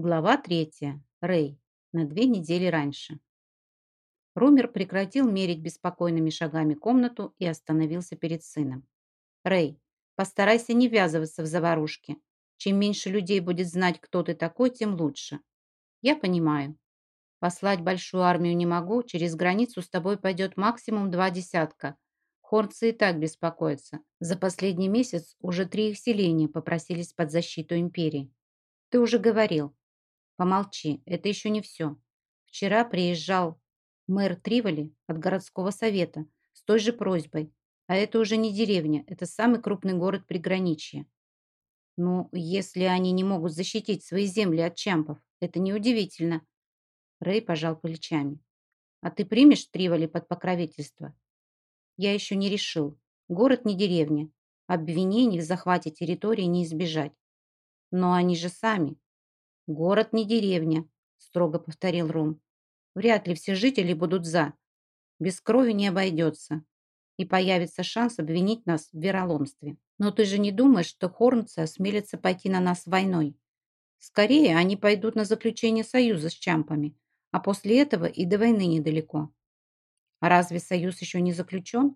Глава третья. Рэй. На две недели раньше. Румер прекратил мерить беспокойными шагами комнату и остановился перед сыном. «Рэй, постарайся не ввязываться в заварушки. Чем меньше людей будет знать, кто ты такой, тем лучше. Я понимаю. Послать большую армию не могу, через границу с тобой пойдет максимум два десятка. Хорнцы и так беспокоятся. За последний месяц уже три их селения попросились под защиту империи. Ты уже говорил, Помолчи, это еще не все. Вчера приезжал мэр Триволи от городского совета с той же просьбой. А это уже не деревня, это самый крупный город приграничья. Ну, если они не могут защитить свои земли от чампов, это неудивительно. Рэй пожал плечами. А ты примешь Триволи под покровительство? Я еще не решил. Город не деревня. Обвинений в захвате территории не избежать. Но они же сами. «Город не деревня», – строго повторил Ром. «Вряд ли все жители будут за. Без крови не обойдется. И появится шанс обвинить нас в вероломстве. Но ты же не думаешь, что хорнцы осмелятся пойти на нас войной? Скорее, они пойдут на заключение союза с чампами, а после этого и до войны недалеко. А разве союз еще не заключен?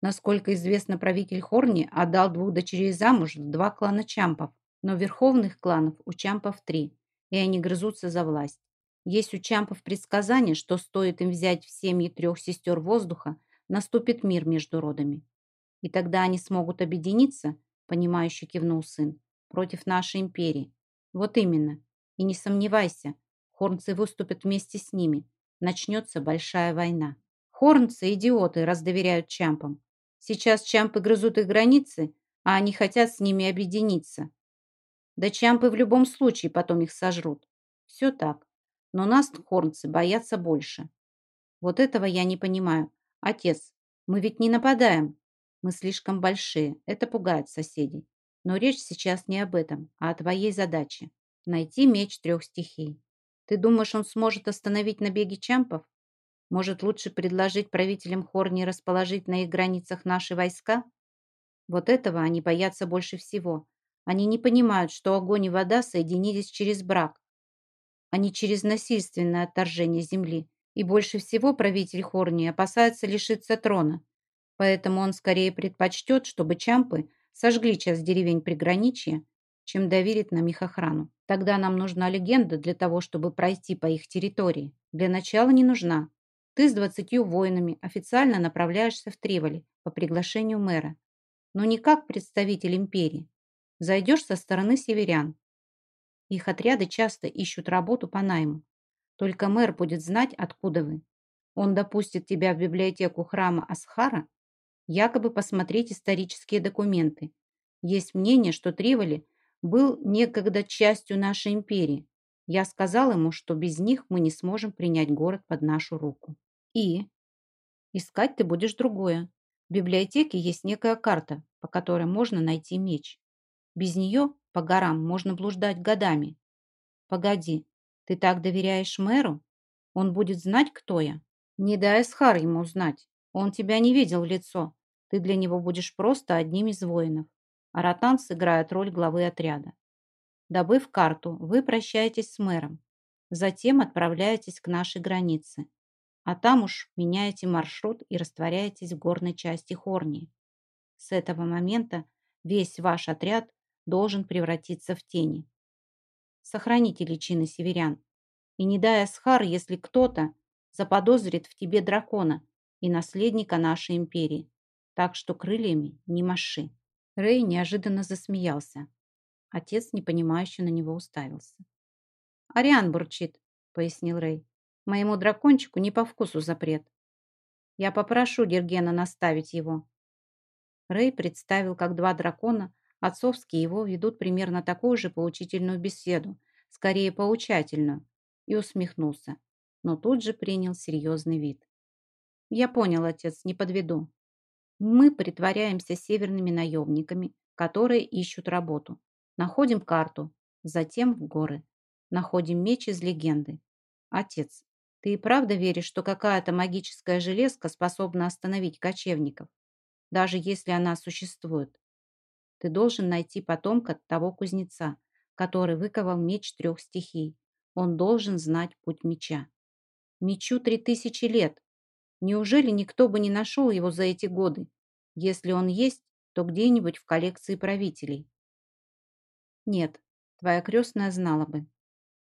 Насколько известно, правитель Хорни отдал двух дочерей замуж в два клана чампов, но верховных кланов у чампов три и они грызутся за власть. Есть у Чампов предсказание, что стоит им взять в семьи трех сестер воздуха, наступит мир между родами. И тогда они смогут объединиться, понимающе кивнул сын, против нашей империи. Вот именно. И не сомневайся, хорнцы выступят вместе с ними. Начнется большая война. Хорнцы – идиоты, раз доверяют Чампам. Сейчас Чампы грызут их границы, а они хотят с ними объединиться. Да чампы в любом случае потом их сожрут. Все так. Но нас хорнцы боятся больше. Вот этого я не понимаю. Отец, мы ведь не нападаем. Мы слишком большие. Это пугает соседей. Но речь сейчас не об этом, а о твоей задаче. Найти меч трех стихий. Ты думаешь, он сможет остановить набеги чампов? Может, лучше предложить правителям Хорни расположить на их границах наши войска? Вот этого они боятся больше всего. Они не понимают, что огонь и вода соединились через брак, а не через насильственное отторжение земли. И больше всего правитель Хорни опасается лишиться трона. Поэтому он скорее предпочтет, чтобы Чампы сожгли часть деревень приграничья, чем доверит нам их охрану. Тогда нам нужна легенда для того, чтобы пройти по их территории. Для начала не нужна. Ты с двадцатью воинами официально направляешься в Триволи по приглашению мэра, но не как представитель империи, Зайдешь со стороны северян. Их отряды часто ищут работу по найму. Только мэр будет знать, откуда вы. Он допустит тебя в библиотеку храма Асхара, якобы посмотреть исторические документы. Есть мнение, что Триволи был некогда частью нашей империи. Я сказал ему, что без них мы не сможем принять город под нашу руку. И искать ты будешь другое. В библиотеке есть некая карта, по которой можно найти меч. Без нее по горам можно блуждать годами. Погоди, ты так доверяешь мэру? Он будет знать, кто я? Не дай Эсхар ему знать. Он тебя не видел в лицо. Ты для него будешь просто одним из воинов. А Ротан сыграет роль главы отряда. Добыв карту, вы прощаетесь с мэром. Затем отправляетесь к нашей границе. А там уж меняете маршрут и растворяетесь в горной части Хорнии. С этого момента весь ваш отряд должен превратиться в тени. Сохраните личины северян. И не дай Асхар, если кто-то заподозрит в тебе дракона и наследника нашей империи. Так что крыльями не маши. Рэй неожиданно засмеялся. Отец непонимающе на него уставился. «Ариан бурчит», — пояснил Рэй. «Моему дракончику не по вкусу запрет. Я попрошу Дергена наставить его». Рэй представил, как два дракона Отцовские его ведут примерно такую же поучительную беседу, скорее поучательную, и усмехнулся, но тут же принял серьезный вид. «Я понял, отец, не подведу. Мы притворяемся северными наемниками, которые ищут работу. Находим карту, затем в горы. Находим меч из легенды. Отец, ты и правда веришь, что какая-то магическая железка способна остановить кочевников? Даже если она существует. Ты должен найти потомка того кузнеца, который выковал меч трех стихий. Он должен знать путь меча. Мечу три тысячи лет. Неужели никто бы не нашел его за эти годы? Если он есть, то где-нибудь в коллекции правителей. Нет, твоя крестная знала бы.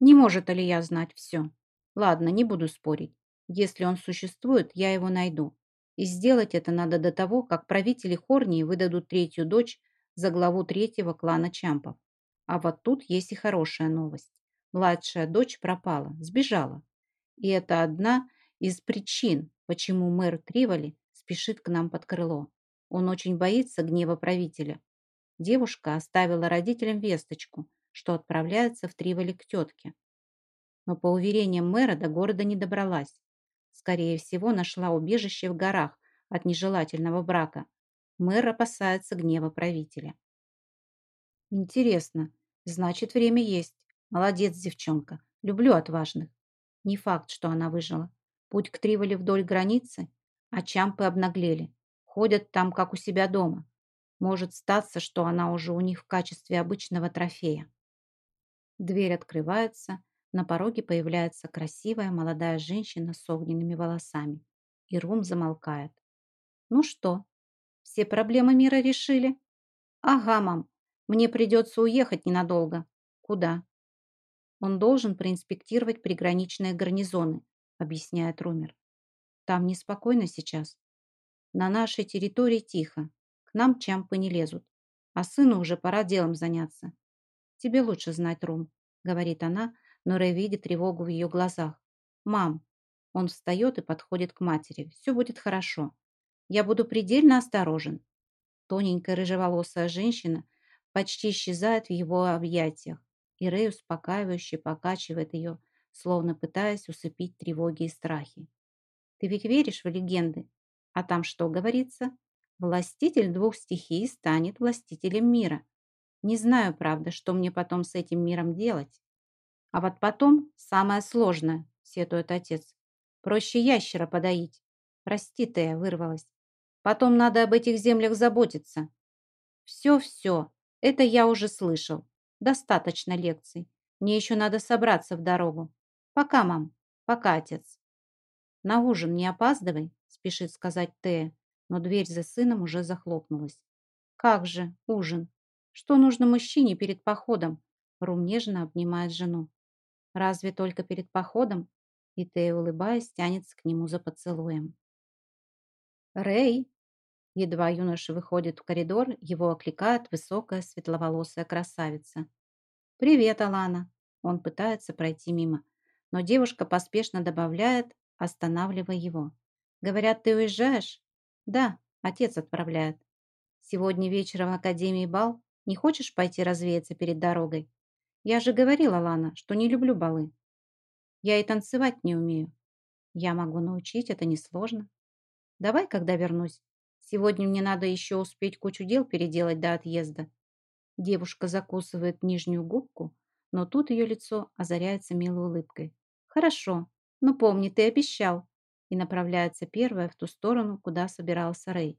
Не может Алия знать все. Ладно, не буду спорить. Если он существует, я его найду. И сделать это надо до того, как правители Хорнии выдадут третью дочь за главу третьего клана Чампов. А вот тут есть и хорошая новость. Младшая дочь пропала, сбежала. И это одна из причин, почему мэр Триволи спешит к нам под крыло. Он очень боится гнева правителя. Девушка оставила родителям весточку, что отправляется в Триволи к тетке. Но по уверениям мэра до города не добралась. Скорее всего, нашла убежище в горах от нежелательного брака. Мэр опасается гнева правителя. Интересно. Значит, время есть. Молодец, девчонка. Люблю отважных. Не факт, что она выжила. Путь к Триволе вдоль границы, а чампы обнаглели. Ходят там, как у себя дома. Может статься, что она уже у них в качестве обычного трофея. Дверь открывается, на пороге появляется красивая молодая женщина с огненными волосами. И Рум замолкает. «Ну что, все проблемы мира решили?» «Ага, мам, мне придется уехать ненадолго». «Куда?» «Он должен проинспектировать приграничные гарнизоны», объясняет Румер. «Там неспокойно сейчас. На нашей территории тихо. К нам чампы не лезут. А сыну уже пора делом заняться. Тебе лучше знать, Рум», говорит она, но Рэй видит тревогу в ее глазах. «Мам!» Он встает и подходит к матери. «Все будет хорошо. Я буду предельно осторожен». Тоненькая рыжеволосая женщина почти исчезает в его объятиях, и Рэй успокаивающе покачивает ее, словно пытаясь усыпить тревоги и страхи. «Ты ведь веришь в легенды? А там что говорится? Властитель двух стихий станет властителем мира. Не знаю, правда, что мне потом с этим миром делать. А вот потом самое сложное, сетует отец. Проще ящера подоить. Прости, Тея, вырвалась. Потом надо об этих землях заботиться. Все-все, это я уже слышал. Достаточно лекций. Мне еще надо собраться в дорогу. Пока, мам. Пока, отец. На ужин не опаздывай, спешит сказать Тея, но дверь за сыном уже захлопнулась. Как же, ужин? Что нужно мужчине перед походом? Рум нежно обнимает жену. Разве только перед походом? И Тея, улыбаясь, тянется к нему за поцелуем. «Рэй!» Едва юноша выходит в коридор, его окликает высокая светловолосая красавица. «Привет, Алана!» Он пытается пройти мимо, но девушка поспешно добавляет, останавливая его. «Говорят, ты уезжаешь?» «Да, отец отправляет. Сегодня вечером в Академии бал. Не хочешь пойти развеяться перед дорогой?» Я же говорила, Лана, что не люблю балы. Я и танцевать не умею. Я могу научить, это несложно. Давай, когда вернусь. Сегодня мне надо еще успеть кучу дел переделать до отъезда. Девушка закусывает нижнюю губку, но тут ее лицо озаряется милой улыбкой. Хорошо, но помни, ты обещал. И направляется первая в ту сторону, куда собирался Рэй.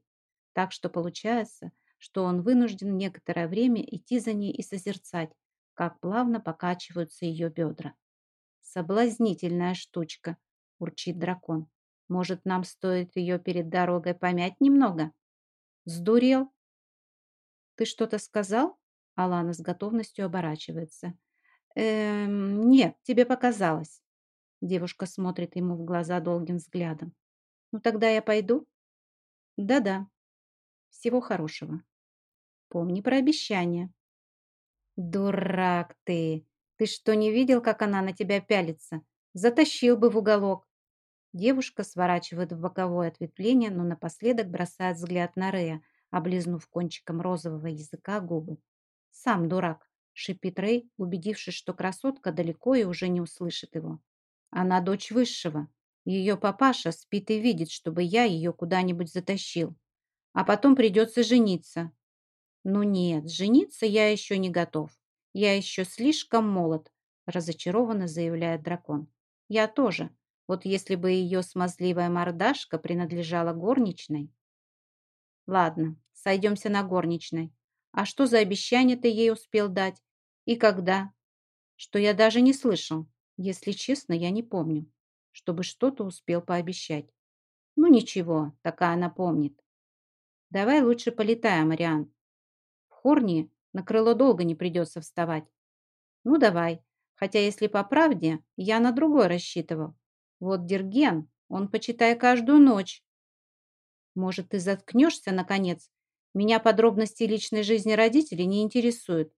Так что получается, что он вынужден некоторое время идти за ней и созерцать, как плавно покачиваются ее бедра. «Соблазнительная штучка», – урчит дракон. «Может, нам стоит ее перед дорогой помять немного?» «Сдурел?» «Ты что-то сказал?» Алана с готовностью оборачивается. «Эм, нет, тебе показалось». Девушка смотрит ему в глаза долгим взглядом. «Ну, тогда я пойду?» «Да-да. Всего хорошего. Помни про обещание». «Дурак ты! Ты что, не видел, как она на тебя пялится? Затащил бы в уголок!» Девушка сворачивает в боковое ответвление, но напоследок бросает взгляд на Рея, облизнув кончиком розового языка губы. «Сам дурак!» – шипит Рэй, убедившись, что красотка далеко и уже не услышит его. «Она дочь высшего. Ее папаша спит и видит, чтобы я ее куда-нибудь затащил. А потом придется жениться. «Ну нет, жениться я еще не готов. Я еще слишком молод», разочарованно заявляет дракон. «Я тоже. Вот если бы ее смазливая мордашка принадлежала горничной». «Ладно, сойдемся на горничной. А что за обещание ты ей успел дать? И когда? Что я даже не слышал. Если честно, я не помню, чтобы что-то успел пообещать. Ну ничего, такая она помнит. Давай лучше полетаем, Ариан. В Хорни на крыло долго не придется вставать. Ну давай, хотя если по правде, я на другой рассчитывал. Вот Дерген, он, почитай, каждую ночь. Может, ты заткнешься, наконец? Меня подробности личной жизни родителей не интересуют.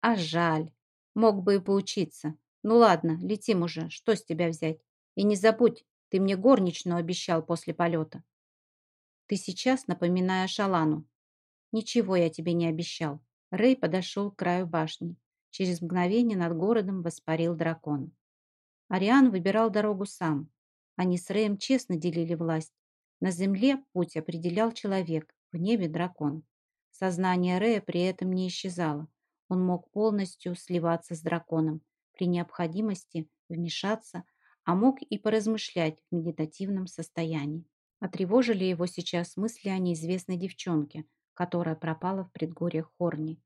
А жаль. Мог бы и поучиться. Ну ладно, летим уже. Что с тебя взять? И не забудь, ты мне горничную обещал после полета. Ты сейчас напоминаешь Алану. Ничего я тебе не обещал. Рэй подошел к краю башни. Через мгновение над городом воспарил дракон. Ариан выбирал дорогу сам. Они с Рэем честно делили власть. На земле путь определял человек, в небе дракон. Сознание Рэя при этом не исчезало. Он мог полностью сливаться с драконом, при необходимости вмешаться, а мог и поразмышлять в медитативном состоянии. Отревожили его сейчас мысли о неизвестной девчонке, которая пропала в предгорьях Хорни.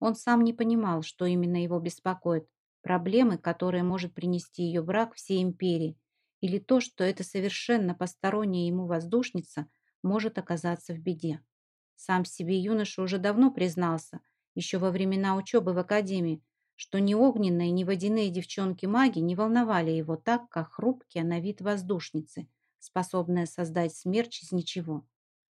Он сам не понимал, что именно его беспокоит. Проблемы, которые может принести ее брак всей империи, или то, что эта совершенно посторонняя ему воздушница может оказаться в беде. Сам себе юноша уже давно признался, еще во времена учебы в академии, что ни огненные, ни водяные девчонки-маги не волновали его так, как хрупкие на вид воздушницы, способные создать смерч из ничего.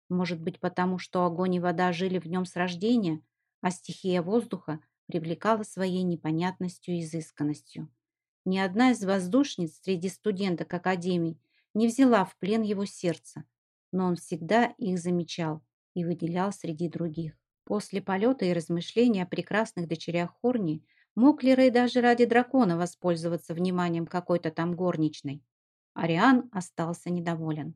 Может быть, потому что огонь и вода жили в нем с рождения, а стихия воздуха привлекала своей непонятностью и изысканностью. Ни одна из воздушниц среди студенток Академии не взяла в плен его сердце, но он всегда их замечал и выделял среди других. После полета и размышления о прекрасных дочерях Хорни Мог ли Рэй даже ради дракона воспользоваться вниманием какой-то там горничной? Ариан остался недоволен.